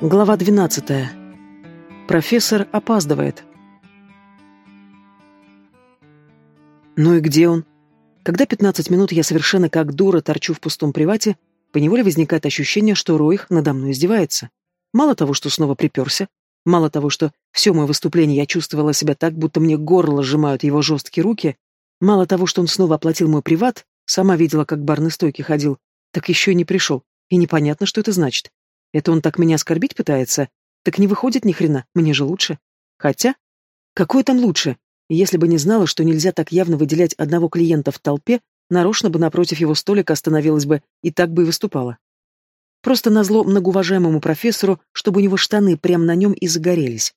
Глава 12. Профессор опаздывает. Ну и где он? Когда 15 минут я совершенно как дура торчу в пустом привате, поневоле возникает ощущение, что Роих надо мной издевается. Мало того, что снова приперся, мало того, что все мое выступление я чувствовала себя так, будто мне горло сжимают его жесткие руки, мало того, что он снова оплатил мой приват, сама видела, как барной стойки ходил, так еще и не пришел, и непонятно, что это значит. Это он так меня оскорбить пытается? Так не выходит ни хрена, мне же лучше. Хотя, какое там лучше? Если бы не знала, что нельзя так явно выделять одного клиента в толпе, нарочно бы напротив его столика остановилась бы и так бы и выступала. Просто назло многоуважаемому профессору, чтобы у него штаны прямо на нем и загорелись.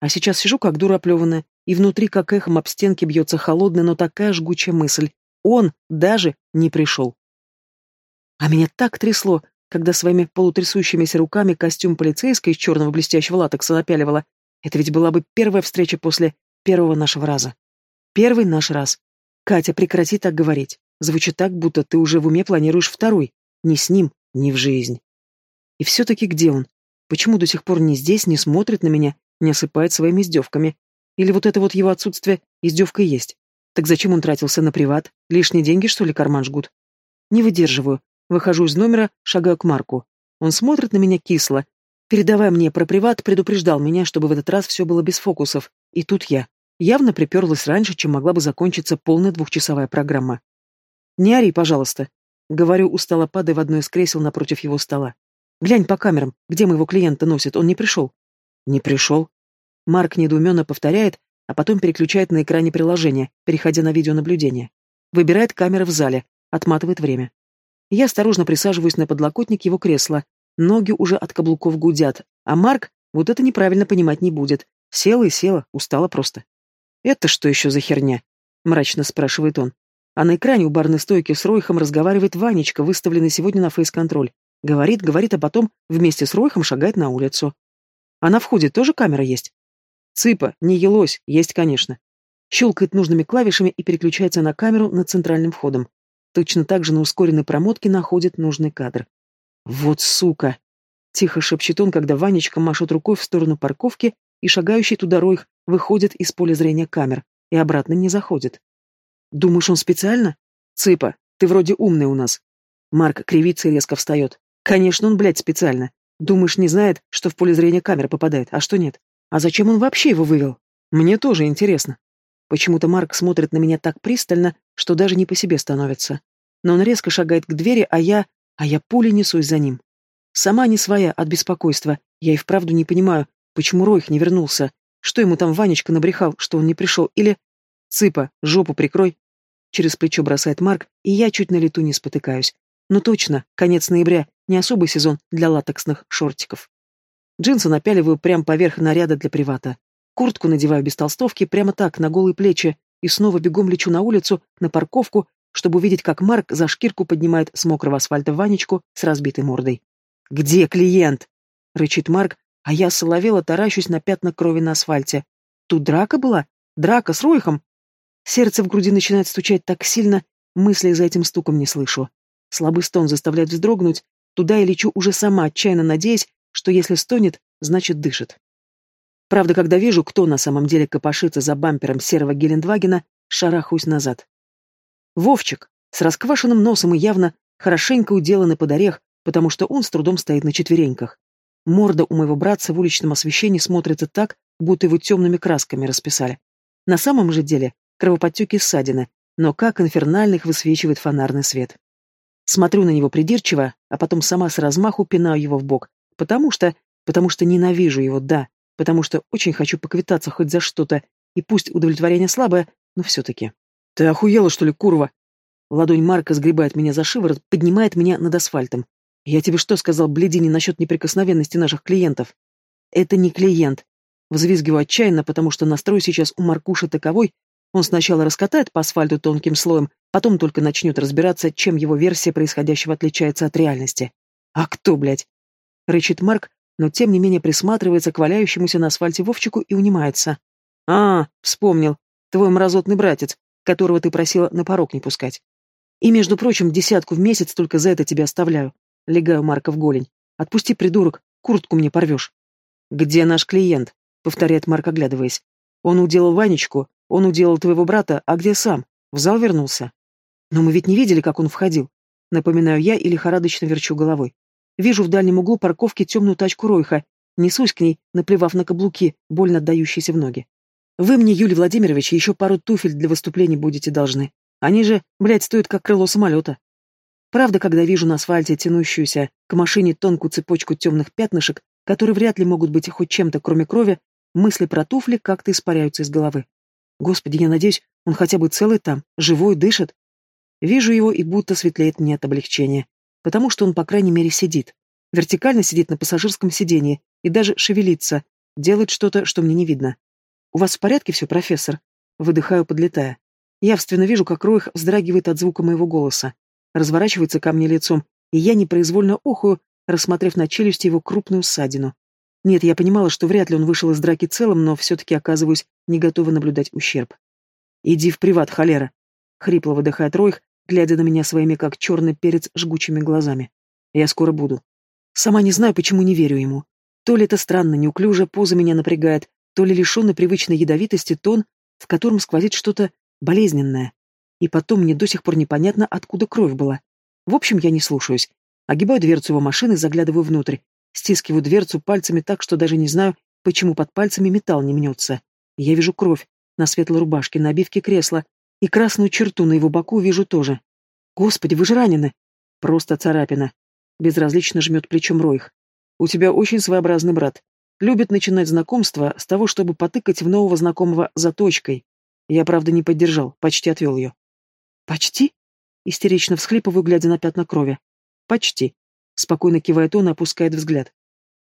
А сейчас сижу как дура оплеванная, и внутри как эхом об стенки бьется холодная, но такая жгучая мысль. Он даже не пришел. А меня так трясло, когда своими полутрясущимися руками костюм полицейской из черного блестящего латекса напяливала. Это ведь была бы первая встреча после первого нашего раза. Первый наш раз. Катя, прекрати так говорить. Звучит так, будто ты уже в уме планируешь второй. Ни с ним, ни в жизнь. И все-таки где он? Почему до сих пор не здесь, не смотрит на меня, не осыпает своими издевками? Или вот это вот его отсутствие издевка есть? Так зачем он тратился на приват? Лишние деньги, что ли, карман жгут? Не выдерживаю. Выхожу из номера, шагаю к Марку. Он смотрит на меня кисло. Передавая мне про приват, предупреждал меня, чтобы в этот раз все было без фокусов. И тут я. Явно приперлась раньше, чем могла бы закончиться полная двухчасовая программа. «Не ори, пожалуйста», — говорю, устало падая в одно из кресел напротив его стола. «Глянь по камерам, где моего клиента носит, он не пришел». «Не пришел». Марк недоуменно повторяет, а потом переключает на экране приложение, переходя на видеонаблюдение. Выбирает камеры в зале, отматывает время. Я осторожно присаживаюсь на подлокотник его кресла. Ноги уже от каблуков гудят, а Марк вот это неправильно понимать не будет. Села и села, устала просто. «Это что еще за херня?» — мрачно спрашивает он. А на экране у барной стойки с Ройхом разговаривает Ванечка, выставленный сегодня на фейс-контроль. Говорит, говорит, а потом вместе с Ройхом шагает на улицу. А на входе тоже камера есть? Цыпа, не елось, есть, конечно. Щелкает нужными клавишами и переключается на камеру над центральным входом. Точно так же на ускоренной промотке находит нужный кадр. «Вот сука!» — тихо шепчет он, когда Ванечка машет рукой в сторону парковки, и шагающий туда Ройх выходит из поля зрения камер и обратно не заходит. «Думаешь, он специально? Цыпа, ты вроде умный у нас». Марк кривится и резко встает. «Конечно, он, блядь, специально. Думаешь, не знает, что в поле зрения камера попадает, а что нет? А зачем он вообще его вывел? Мне тоже интересно». Почему-то Марк смотрит на меня так пристально, что даже не по себе становится. Но он резко шагает к двери, а я... а я пулей несусь за ним. Сама не своя от беспокойства. Я и вправду не понимаю, почему Ройх не вернулся. Что ему там Ванечка набрехал, что он не пришел, или... Цыпа, жопу прикрой. Через плечо бросает Марк, и я чуть на лету не спотыкаюсь. Ну точно, конец ноября, не особый сезон для латексных шортиков. Джинсы напяливаю прямо поверх наряда для привата. Куртку надеваю без толстовки, прямо так, на голые плечи, и снова бегом лечу на улицу, на парковку, чтобы увидеть, как Марк за шкирку поднимает с мокрого асфальта Ванечку с разбитой мордой. «Где клиент?» — рычит Марк, а я соловела таращусь на пятна крови на асфальте. «Тут драка была? Драка с Ройхом?» Сердце в груди начинает стучать так сильно, мысли за этим стуком не слышу. Слабый стон заставляет вздрогнуть, туда я лечу уже сама, отчаянно надеясь, что если стонет, значит дышит. Правда, когда вижу, кто на самом деле копошится за бампером серого Гелендвагена, шарахаюсь назад. Вовчик, с расквашенным носом и явно хорошенько уделанный под орех, потому что он с трудом стоит на четвереньках. Морда у моего братца в уличном освещении смотрится так, будто его темными красками расписали. На самом же деле кровоподтеки ссадины, но как инфернальных высвечивает фонарный свет. Смотрю на него придирчиво, а потом сама с размаху пинаю его в бок, потому что... потому что ненавижу его, да, потому что очень хочу поквитаться хоть за что-то, и пусть удовлетворение слабое, но все-таки. «Ты охуела, что ли, курва?» Ладонь Марка сгребает меня за шиворот, поднимает меня над асфальтом. «Я тебе что сказал, бледини, насчет неприкосновенности наших клиентов?» «Это не клиент». Взвизгиваю отчаянно, потому что настрой сейчас у Маркуши таковой, он сначала раскатает по асфальту тонким слоем, потом только начнет разбираться, чем его версия происходящего отличается от реальности. «А кто, блядь?» — рычит Марк, но тем не менее присматривается к валяющемуся на асфальте Вовчику и унимается. «А, вспомнил. Твой мразотный братец, которого ты просила на порог не пускать. И, между прочим, десятку в месяц только за это тебе оставляю. Легаю Марка в голень. Отпусти, придурок. Куртку мне порвешь. Где наш клиент? Повторяет Марк, оглядываясь. Он уделал Ванечку, он уделал твоего брата, а где сам? В зал вернулся. Но мы ведь не видели, как он входил. Напоминаю я и лихорадочно верчу головой. Вижу в дальнем углу парковки темную тачку Ройха. Несусь к ней, наплевав на каблуки, больно отдающиеся в ноги. Вы мне, Юлий Владимирович, еще пару туфель для выступлений будете должны. Они же, блядь, стоят как крыло самолета. Правда, когда вижу на асфальте тянущуюся к машине тонкую цепочку темных пятнышек, которые вряд ли могут быть хоть чем-то, кроме крови, мысли про туфли как-то испаряются из головы. Господи, я надеюсь, он хотя бы целый там, живой, дышит. Вижу его и будто светлеет мне от облегчения, потому что он, по крайней мере, сидит. Вертикально сидит на пассажирском сиденье и даже шевелится, делает что-то, что мне не видно. «У вас в порядке все, профессор?» Выдыхаю, подлетая. Явственно вижу, как Роих вздрагивает от звука моего голоса. Разворачивается ко мне лицом, и я непроизвольно охую, рассмотрев на челюсти его крупную ссадину. Нет, я понимала, что вряд ли он вышел из драки целым, но все-таки оказываюсь не готова наблюдать ущерб. «Иди в приват, холера!» — хрипло выдыхает Ройх, глядя на меня своими, как черный перец, жгучими глазами. «Я скоро буду». Сама не знаю, почему не верю ему. То ли это странно, неуклюже, поза меня напрягает, то ли лишенный привычной ядовитости тон, в котором сквозит что-то болезненное. И потом мне до сих пор непонятно, откуда кровь была. В общем, я не слушаюсь. Огибаю дверцу его машины, заглядываю внутрь. Стискиваю дверцу пальцами так, что даже не знаю, почему под пальцами металл не мнется. Я вижу кровь на светлой рубашке, на обивке кресла, и красную черту на его боку вижу тоже. Господи, вы же ранены. Просто царапина. Безразлично жмет плечом Ройх. У тебя очень своеобразный брат. Любит начинать знакомство с того, чтобы потыкать в нового знакомого заточкой. Я, правда, не поддержал, почти отвел ее. «Почти?» — истерично всхлипываю, глядя на пятна крови. «Почти», — спокойно кивает он и опускает взгляд.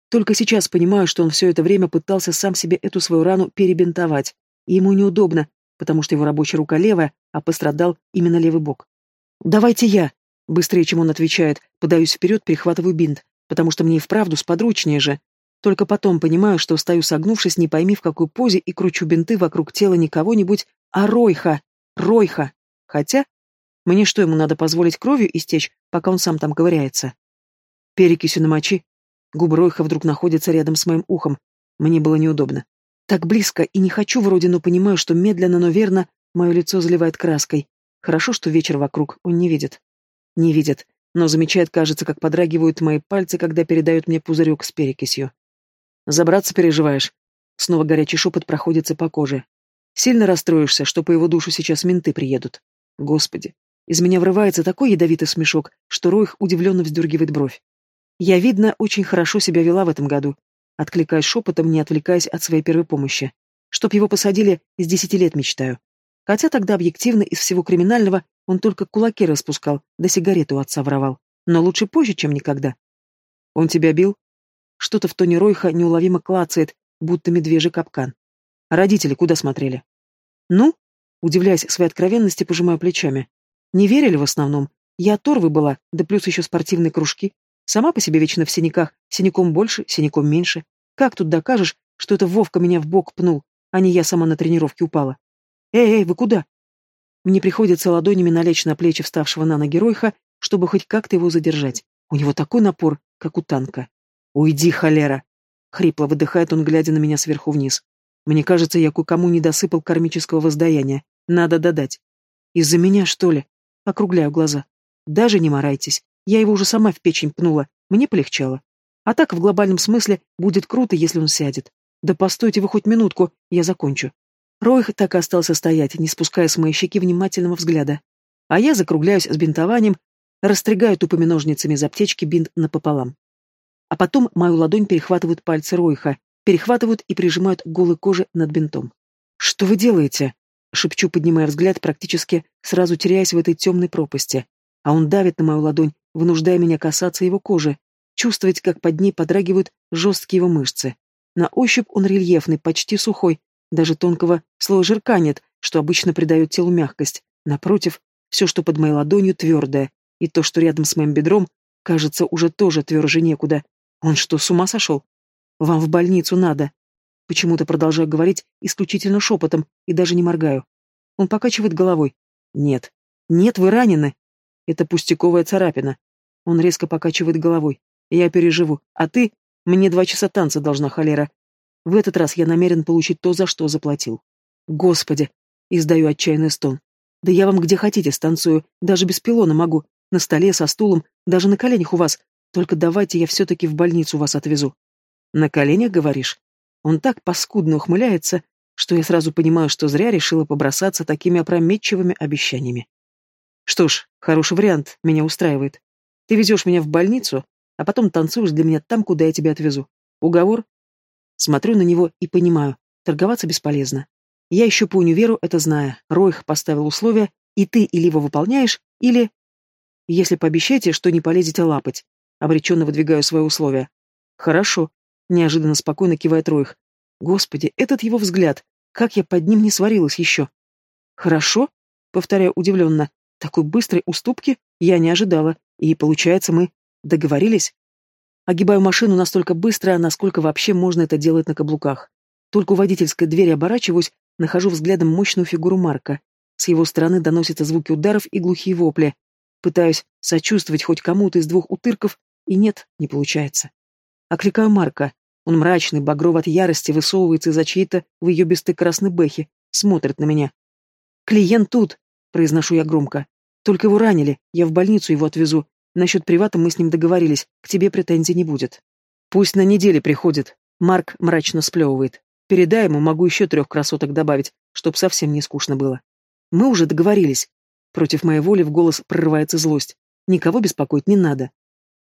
Только сейчас понимаю, что он все это время пытался сам себе эту свою рану перебинтовать, и ему неудобно, потому что его рабочая рука левая, а пострадал именно левый бок. «Давайте я!» Быстрее, чем он отвечает, подаюсь вперед, перехватываю бинт, потому что мне и вправду сподручнее же. Только потом понимаю, что стою согнувшись, не пойми в какой позе, и кручу бинты вокруг тела не кого-нибудь, а Ройха. Ройха. Хотя мне что, ему надо позволить кровью истечь, пока он сам там ковыряется? Перекисью намочи. Губы Ройха вдруг находятся рядом с моим ухом. Мне было неудобно. Так близко, и не хочу вроде, но понимаю, что медленно, но верно мое лицо заливает краской. Хорошо, что вечер вокруг он не видит. Не видит, но замечает, кажется, как подрагивают мои пальцы, когда передают мне пузырек с перекисью. «Забраться переживаешь?» Снова горячий шепот проходится по коже. «Сильно расстроишься, что по его душу сейчас менты приедут. Господи, из меня врывается такой ядовитый смешок, что Ройх удивленно вздергивает бровь. Я, видно, очень хорошо себя вела в этом году, откликаясь шепотом, не отвлекаясь от своей первой помощи. Чтоб его посадили, с десяти лет мечтаю. Хотя тогда объективно из всего криминального он только кулаки распускал, да сигарету отца воровал. Но лучше позже, чем никогда. Он тебя бил? Что-то в тоне Ройха неуловимо клацает, будто медвежий капкан. Родители куда смотрели? Ну? Удивляясь своей откровенности, пожимаю плечами. Не верили в основном. Я торвы была, да плюс еще спортивные кружки. Сама по себе вечно в синяках, синяком больше, синяком меньше. Как тут докажешь, что это Вовка меня в бок пнул, а не я сама на тренировке упала? Эй, эй, вы куда? Мне приходится ладонями налечь на плечи вставшего на ноги Ройха, чтобы хоть как-то его задержать. У него такой напор, как у танка. «Уйди, холера!» — хрипло выдыхает он, глядя на меня сверху вниз. «Мне кажется, я кое-кому не досыпал кармического воздаяния. Надо додать. Из-за меня, что ли?» Округляю глаза. Даже не морайтесь. Я его уже сама в печень пнула. Мне полегчало. А так, в глобальном смысле, будет круто, если он сядет. Да постойте вы хоть минутку, я закончу. Ройх так и остался стоять, не спуская с моей щеки внимательного взгляда. А я закругляюсь с бинтованием, растригаю тупыми ножницами из аптечки бинт напополам. А потом мою ладонь перехватывают пальцы Ройха, перехватывают и прижимают к голой коже над бинтом. «Что вы делаете?» Шепчу, поднимая взгляд, практически сразу теряясь в этой темной пропасти. А он давит на мою ладонь, вынуждая меня касаться его кожи, чувствовать, как под ней подрагивают жесткие его мышцы. На ощупь он рельефный, почти сухой, даже тонкого слоя жирка нет, что обычно придает телу мягкость. Напротив, все, что под моей ладонью, твердое, и то, что рядом с моим бедром, кажется, уже тоже тверже некуда. Он что, с ума сошел? Вам в больницу надо. Почему-то продолжаю говорить исключительно шепотом и даже не моргаю. Он покачивает головой. Нет. Нет, вы ранены. Это пустяковая царапина. Он резко покачивает головой. Я переживу. А ты? Мне два часа танца должна холера. В этот раз я намерен получить то, за что заплатил. Господи! Издаю отчаянный стон. Да я вам где хотите станцую, даже без пилона могу. На столе, со стулом, даже на коленях у вас. Только давайте я все-таки в больницу вас отвезу. На коленях, говоришь? Он так паскудно ухмыляется, что я сразу понимаю, что зря решила побросаться такими опрометчивыми обещаниями. Что ж, хороший вариант, меня устраивает. Ты везешь меня в больницу, а потом танцуешь для меня там, куда я тебя отвезу. Уговор? Смотрю на него и понимаю, торговаться бесполезно. Я еще по универу это знаю. Ройх поставил условия, и ты или его выполняешь, или... Если пообещаете, что не полезете лапать. Обреченно выдвигаю свои условия. Хорошо. Неожиданно спокойно кивает Ройх. Господи, этот его взгляд. Как я под ним не сварилась еще. Хорошо? Повторяю удивленно. Такой быстрой уступки я не ожидала. И, получается, мы договорились? Огибаю машину настолько быстро, насколько вообще можно это делать на каблуках. Только у водительской двери оборачиваюсь, нахожу взглядом мощную фигуру Марка. С его стороны доносятся звуки ударов и глухие вопли. Пытаюсь сочувствовать хоть кому-то из двух утырков, и нет, не получается. Окликаю Марка. Он мрачный, багров от ярости, высовывается из-за чьей-то в ее бесты красной бэхи, смотрит на меня. «Клиент тут!» — произношу я громко. «Только его ранили, я в больницу его отвезу. Насчет привата мы с ним договорились, к тебе претензий не будет». «Пусть на неделе приходит», — Марк мрачно сплевывает. «Передай ему, могу еще трех красоток добавить, чтоб совсем не скучно было». «Мы уже договорились. Против моей воли в голос прорывается злость. Никого беспокоить не надо.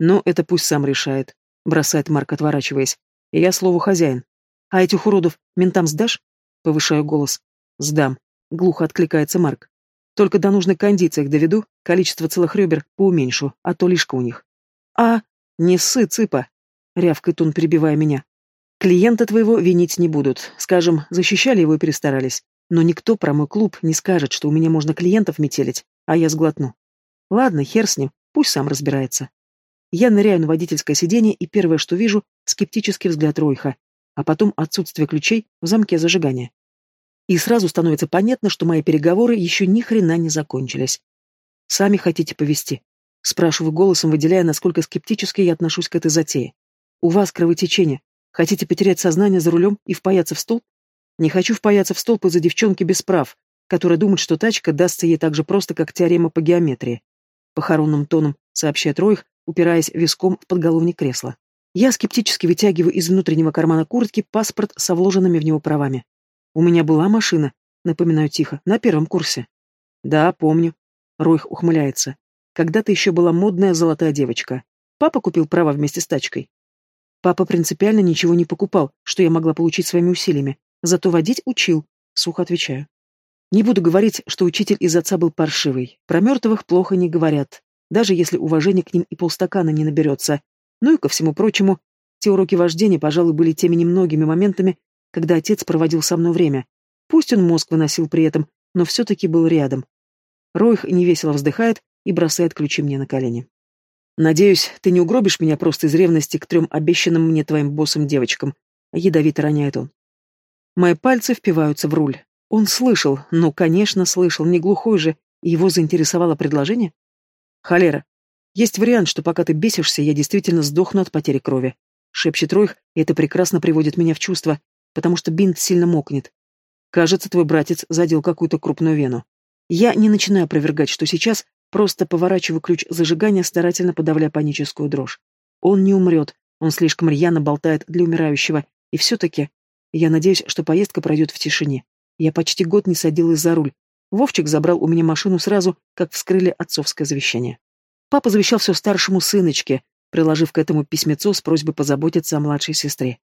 Но это пусть сам решает, бросает Марк, отворачиваясь. И я слову хозяин. А этих уродов ментам сдашь? Повышаю голос. Сдам. Глухо откликается Марк. Только до нужной кондиции их доведу, количество целых ребер поуменьшу, а то лишка у них. А, не ссы, цыпа, рявкает он, перебивая меня. Клиента твоего винить не будут. Скажем, защищали его и перестарались. Но никто про мой клуб не скажет, что у меня можно клиентов метелить, а я сглотну. Ладно, хер с ним, пусть сам разбирается. Я ныряю на водительское сиденье, и первое, что вижу, скептический взгляд Ройха, а потом отсутствие ключей в замке зажигания. И сразу становится понятно, что мои переговоры еще ни хрена не закончились. «Сами хотите повести?» Спрашиваю голосом, выделяя, насколько скептически я отношусь к этой затее. «У вас кровотечение. Хотите потерять сознание за рулем и впаяться в стол? Не хочу впаяться в столб из-за девчонки без прав, которая думает, что тачка дастся ей так же просто, как теорема по геометрии. Похоронным тоном сообщает Ройх, упираясь виском в подголовник кресла. Я скептически вытягиваю из внутреннего кармана куртки паспорт со вложенными в него правами. У меня была машина, напоминаю тихо, на первом курсе. Да, помню. Ройх ухмыляется. Когда-то еще была модная золотая девочка. Папа купил право вместе с тачкой. Папа принципиально ничего не покупал, что я могла получить своими усилиями. Зато водить учил, сухо отвечаю. Не буду говорить, что учитель из отца был паршивый. Про мертвых плохо не говорят, даже если уважения к ним и полстакана не наберется. Ну и ко всему прочему, те уроки вождения, пожалуй, были теми немногими моментами, когда отец проводил со мной время. Пусть он мозг выносил при этом, но все-таки был рядом. Ройх невесело вздыхает и бросает ключи мне на колени. «Надеюсь, ты не угробишь меня просто из ревности к трем обещанным мне твоим боссом девочкам», — ядовито роняет он. Мои пальцы впиваются в руль. Он слышал, ну, конечно, слышал, не глухой же, и его заинтересовало предложение? Холера. Есть вариант, что пока ты бесишься, я действительно сдохну от потери крови. Шепчет Ройх, и это прекрасно приводит меня в чувство, потому что бинт сильно мокнет. Кажется, твой братец задел какую-то крупную вену. Я не начинаю опровергать, что сейчас, просто поворачиваю ключ зажигания, старательно подавляя паническую дрожь. Он не умрет, он слишком рьяно болтает для умирающего, и все-таки я надеюсь, что поездка пройдет в тишине. Я почти год не садилась за руль. Вовчик забрал у меня машину сразу, как вскрыли отцовское завещание. Папа завещал все старшему сыночке, приложив к этому письмецо с просьбой позаботиться о младшей сестре.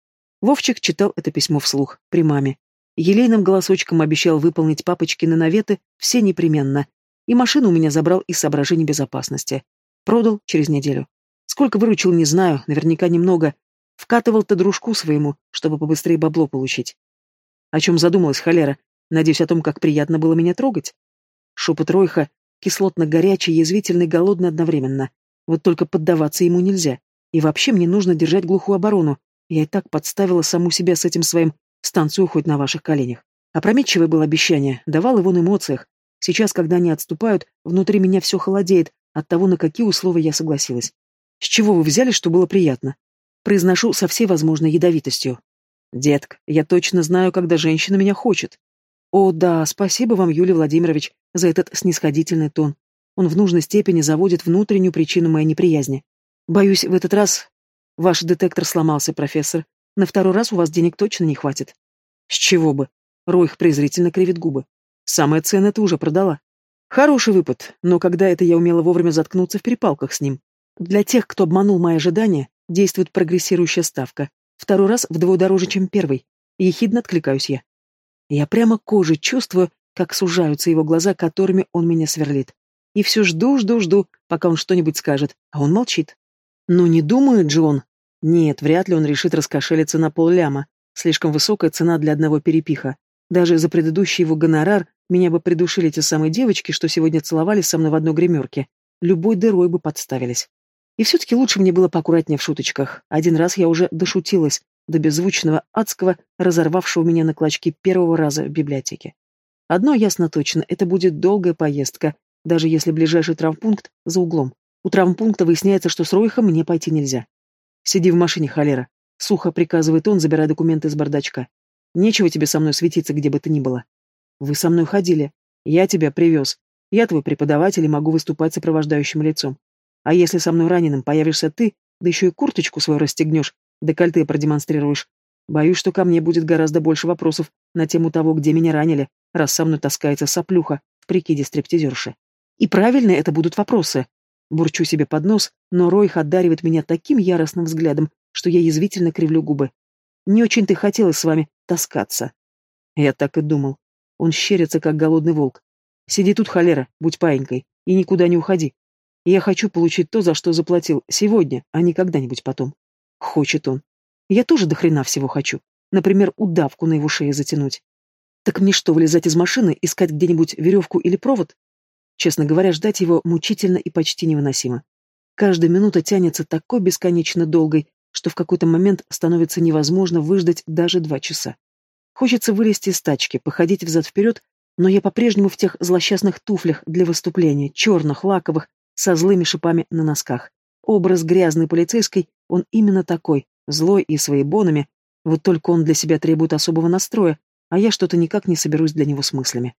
Вовчик читал это письмо вслух, при маме. Елейным голосочком обещал выполнить папочкины наветы все непременно. И машину у меня забрал из соображений безопасности. Продал через неделю. Сколько выручил, не знаю, наверняка немного, Вкатывал-то дружку своему, чтобы побыстрее бабло получить. О чем задумалась холера? Надеюсь, о том, как приятно было меня трогать? Шепот Ройха, кислотно-горячий, язвительный, голодный одновременно. Вот только поддаваться ему нельзя. И вообще мне нужно держать глухую оборону. Я и так подставила саму себя с этим своим «станцию хоть на ваших коленях». Опрометчивое было обещание, давал его на эмоциях. Сейчас, когда они отступают, внутри меня все холодеет от того, на какие условия я согласилась. С чего вы взяли, что было приятно? Произношу со всей возможной ядовитостью. Детка, я точно знаю, когда женщина меня хочет. О, да, спасибо вам, Юлий Владимирович, за этот снисходительный тон. Он в нужной степени заводит внутреннюю причину моей неприязни. Боюсь, в этот раз ваш детектор сломался, профессор. На второй раз у вас денег точно не хватит. С чего бы? Ройх презрительно кривит губы. Самое ценное ты уже продала. Хороший выпад, но когда это я умела вовремя заткнуться в перепалках с ним? Для тех, кто обманул мои ожидания, действует прогрессирующая ставка. Второй раз вдвое дороже, чем первый. Ехидно откликаюсь я. Я прямо кожей чувствую, как сужаются его глаза, которыми он меня сверлит. И все жду, жду, жду, пока он что-нибудь скажет, а он молчит. Ну не думает же он. Нет, вряд ли он решит раскошелиться на полляма. Слишком высокая цена для одного перепиха. Даже за предыдущий его гонорар меня бы придушили те самые девочки, что сегодня целовались со мной в одной гримерке. Любой дырой бы подставились. И все-таки лучше мне было поаккуратнее в шуточках. Один раз я уже дошутилась, до беззвучного адского, разорвавшего меня на клочки первого раза в библиотеке. Одно ясно точно, это будет долгая поездка, даже если ближайший травмпункт за углом. У травмпункта выясняется, что с Ройхом мне пойти нельзя. «Сиди в машине, холера», — сухо приказывает он, забирая документы из бардачка. «Нечего тебе со мной светиться, где бы ты ни была. Вы со мной ходили. Я тебя привез. Я твой преподаватель и могу выступать сопровождающим лицом. А если со мной раненым появишься ты, да еще и курточку свою расстегнешь, декольте продемонстрируешь, боюсь, что ко мне будет гораздо больше вопросов на тему того, где меня ранили, раз со мной таскается соплюха в прикиде стриптизерши. И правильно это будут вопросы. Бурчу себе под нос, но Ройх одаривает меня таким яростным взглядом, что я язвительно кривлю губы. Не очень-то хотелось с вами таскаться. Я так и думал. Он щерится, как голодный волк. Сиди тут, холера, будь паинькой, и никуда не уходи. Я хочу получить то, за что заплатил сегодня, а не когда-нибудь потом. Хочет он. Я тоже до хрена всего хочу. Например, удавку на его шее затянуть. Так мне что, вылезать из машины, искать где-нибудь веревку или провод? Честно говоря, ждать его мучительно и почти невыносимо. Каждая минута тянется такой бесконечно долгой, что в какой-то момент становится невозможно выждать даже два часа. Хочется вылезти из тачки, походить взад-вперед, но я по-прежнему в тех злосчастных туфлях для выступления, черных, лаковых, со злыми шипами на носках. Образ грязной полицейской, он именно такой, злой и своебонами, вот только он для себя требует особого настроя, а я что-то никак не соберусь для него с мыслями.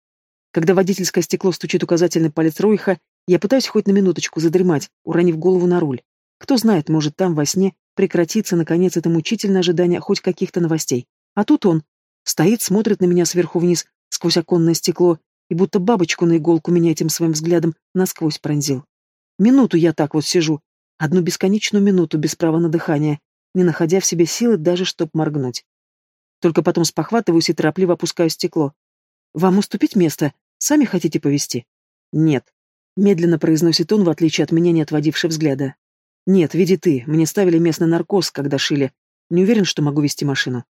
Когда водительское стекло стучит указательный палец Ройха, я пытаюсь хоть на минуточку задремать, уронив голову на руль. Кто знает, может, там во сне прекратится, наконец, это мучительное ожидание хоть каких-то новостей. А тут он. Стоит, смотрит на меня сверху вниз, сквозь оконное стекло, и будто бабочку на иголку меня этим своим взглядом насквозь пронзил. Минуту я так вот сижу, одну бесконечную минуту без права на дыхание, не находя в себе силы даже, чтоб моргнуть. Только потом спохватываюсь и торопливо опускаю стекло. «Вам уступить место? Сами хотите повезти?» «Нет», — медленно произносит он, в отличие от меня, не отводивший взгляда. «Нет, види ты, мне ставили местный наркоз, когда шили. Не уверен, что могу вести машину».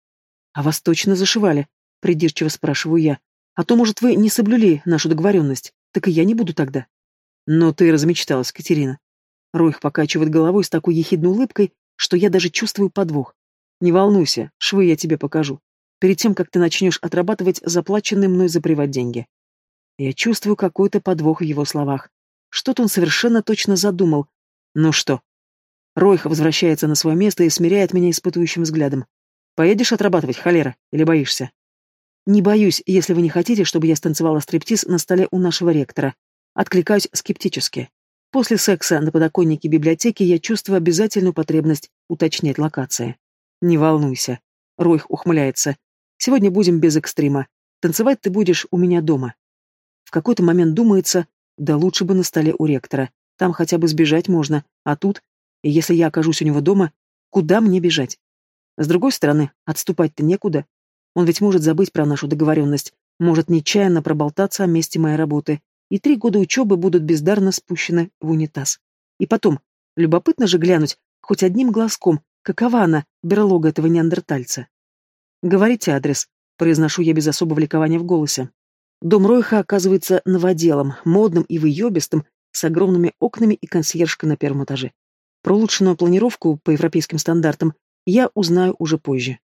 «А вас точно зашивали?» — придирчиво спрашиваю я. «А то, может, вы не соблюли нашу договоренность? Так и я не буду тогда». Но ты размечталась, Катерина. Ройх покачивает головой с такой ехидной улыбкой, что я даже чувствую подвох. Не волнуйся, швы я тебе покажу. Перед тем, как ты начнешь отрабатывать заплаченные мной за приват деньги. Я чувствую какой-то подвох в его словах. Что-то он совершенно точно задумал. Ну что? Ройх возвращается на свое место и смиряет меня испытующим взглядом. Поедешь отрабатывать, холера, или боишься? Не боюсь, если вы не хотите, чтобы я станцевала стриптиз на столе у нашего ректора. Откликаюсь скептически. После секса на подоконнике библиотеки я чувствую обязательную потребность уточнять локации. Не волнуйся. Ройх ухмыляется. Сегодня будем без экстрима. Танцевать ты будешь у меня дома. В какой-то момент думается, да лучше бы на столе у ректора. Там хотя бы сбежать можно, а тут, если я окажусь у него дома, куда мне бежать? С другой стороны, отступать-то некуда. Он ведь может забыть про нашу договоренность, может нечаянно проболтаться о месте моей работы, и три года учебы будут бездарно спущены в унитаз. И потом, любопытно же глянуть, хоть одним глазком, какова она, берлога этого неандертальца. «Говорите адрес», — произношу я без особого ликования в голосе. Дом Ройха оказывается новоделом, модным и выебистым, с огромными окнами и консьержкой на первом этаже. Про улучшенную планировку по европейским стандартам я узнаю уже позже.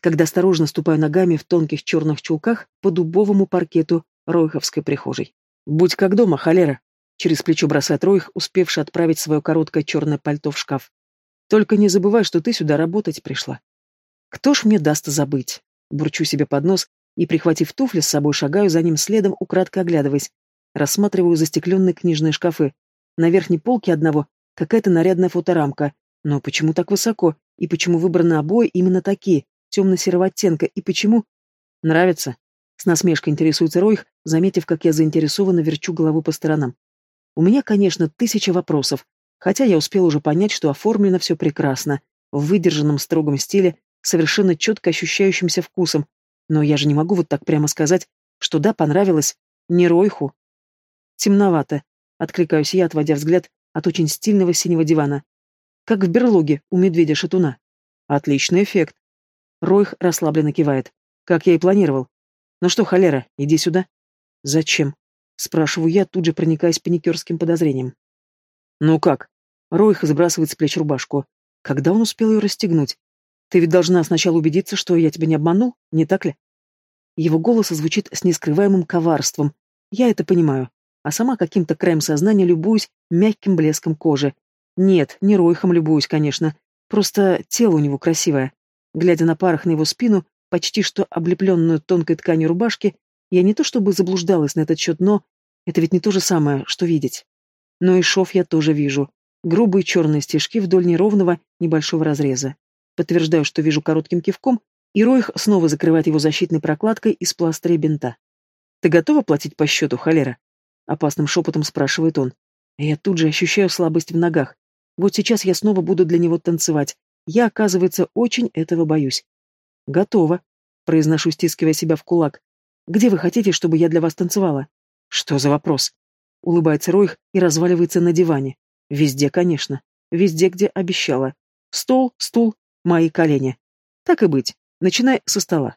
Когда осторожно ступаю ногами в тонких черных чулках по дубовому паркету Ройховской прихожей. «Будь как дома, холера!» Через плечо бросает Ройх, успевший отправить свое короткое черное пальто в шкаф. Только не забывай, что ты сюда работать пришла. Кто ж мне даст забыть? Бурчу себе под нос и, прихватив туфли с собой, шагаю за ним следом, украдко оглядываясь. Рассматриваю застекленные книжные шкафы. На верхней полке одного какая-то нарядная фоторамка. Но почему так высоко? И почему выбраны обои именно такие, темно-серого оттенка? И почему... Нравится? С насмешкой интересуется Ройх, заметив, как я заинтересованно верчу голову по сторонам. У меня, конечно, тысяча вопросов, хотя я успел уже понять, что оформлено все прекрасно, в выдержанном строгом стиле, совершенно четко ощущающимся вкусом, но я же не могу вот так прямо сказать, что да, понравилось, не Ройху. Темновато, откликаюсь я, отводя взгляд от очень стильного синего дивана. Как в берлоге у медведя-шатуна. Отличный эффект. Ройх расслабленно кивает. Как я и планировал. Ну что, холера, иди сюда. Зачем? Спрашиваю я, тут же проникаясь паникерским подозрением. Ну как? Ройх сбрасывает с плеч рубашку. Когда он успел ее расстегнуть? Ты ведь должна сначала убедиться, что я тебя не обманул, не так ли? Его голос звучит с нескрываемым коварством. Я это понимаю. А сама каким-то краем сознания любуюсь мягким блеском кожи. Нет, не Ройхом любуюсь, конечно. Просто тело у него красивое. Глядя на парах на его спину, почти что облепленную тонкой тканью рубашки, я не то чтобы заблуждалась на этот счет, но это ведь не то же самое, что видеть. Но и шов я тоже вижу. Грубые черные стежки вдоль неровного небольшого разреза. Подтверждаю, что вижу коротким кивком, и Ройх снова закрывает его защитной прокладкой из пластыря бинта. «Ты готова платить по счету, холера?» Опасным шепотом спрашивает он. Я тут же ощущаю слабость в ногах. Вот сейчас я снова буду для него танцевать. Я, оказывается, очень этого боюсь. «Готово», — произношу, стискивая себя в кулак. «Где вы хотите, чтобы я для вас танцевала?» «Что за вопрос?» Улыбается Ройх и разваливается на диване. «Везде, конечно. Везде, где обещала. Стол, стул, мои колени. Так и быть. Начинай со стола».